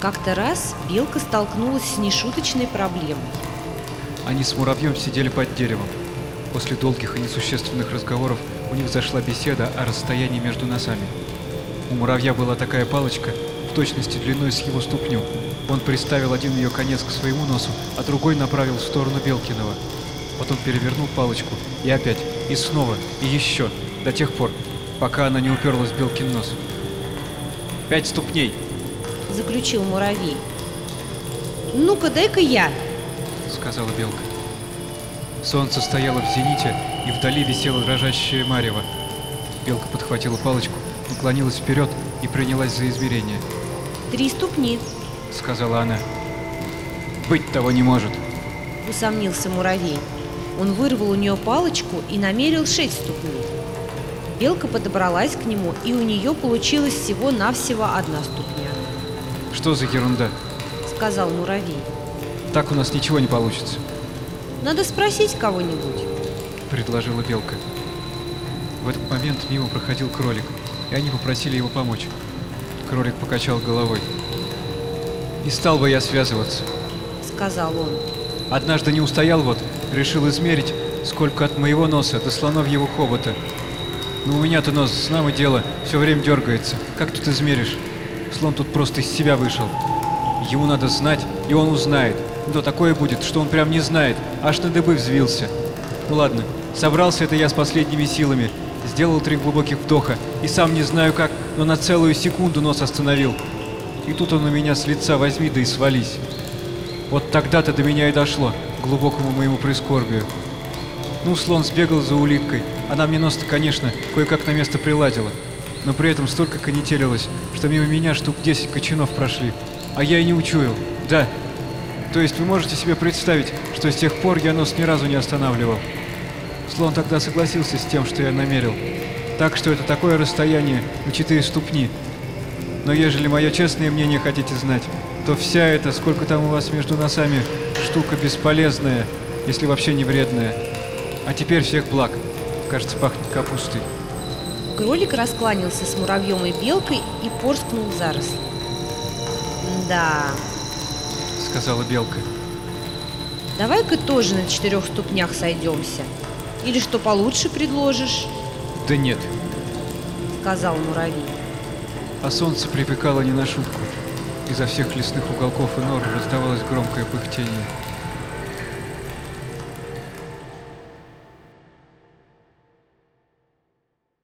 Как-то раз белка столкнулась с нешуточной проблемой. Они с муравьем сидели под деревом. После долгих и несущественных разговоров у них зашла беседа о расстоянии между носами. У муравья была такая палочка, в точности длиной с его ступню. Он приставил один ее конец к своему носу, а другой направил в сторону Белкиного. Потом перевернул палочку, и опять, и снова, и еще, до тех пор, пока она не уперлась в Белкин нос. «Пять ступней!» Заключил муравей. Ну-ка, дай-ка я. — сказала белка. Солнце стояло в зените, и вдали висело дрожащее марево. Белка подхватила палочку, наклонилась вперед и принялась за измерение. Три ступни, — сказала она. «Быть того не может!» усомнился муравей. Он вырвал у нее палочку и намерил шесть ступней. Белка подобралась к нему, и у нее получилось всего-навсего одна ступня, «Что за ерунда? сказал муравей. Так у нас ничего не получится», Надо спросить кого-нибудь. — предложила белка. В этот момент мимо проходил кролик, и они попросили его помочь. Кролик покачал головой. «Не стал бы я связываться. сказал он. Однажды не устоял вот, решил измерить, сколько от моего носа до слоновьего хобота. Но у меня-то нос, знамо дело, все время дергается. Как тут измеришь? Слон тут просто из себя вышел. Ему надо знать, и он узнает. Но такое будет, что он прям не знает, аж на дыбы взвился. Ну ладно, собрался это я с последними силами, сделал три глубоких вдоха, и сам не знаю как, но на целую секунду нос остановил. И тут он у меня с лица возьми да и свались. Вот тогда-то до меня и дошло, к глубокому моему прискорбию. Ну, слон сбегал за улиткой. Она мне нос-то, конечно, кое-как на место приладила. Но при этом столько конетелилось, что мимо меня штук 10 кочанов прошли. А я и не учуял. Да. То есть вы можете себе представить, что с тех пор я нос ни разу не останавливал. Слон тогда согласился с тем, что я намерил. Так что это такое расстояние на четыре ступни. Но ежели мое честное мнение хотите знать, то вся эта, сколько там у вас между носами, штука бесполезная, если вообще не вредная. А теперь всех благ. Кажется, пахнет капустой. Кролик раскланялся с муравьем и белкой и порскнул заросли. Да, Сказала белка. давай-ка тоже на четырех ступнях сойдемся. Или что получше предложишь, Да нет. сказал муравей. А солнце припекало не на шутку. Изо всех лесных уголков и нор раздавалось громкое пыхтение.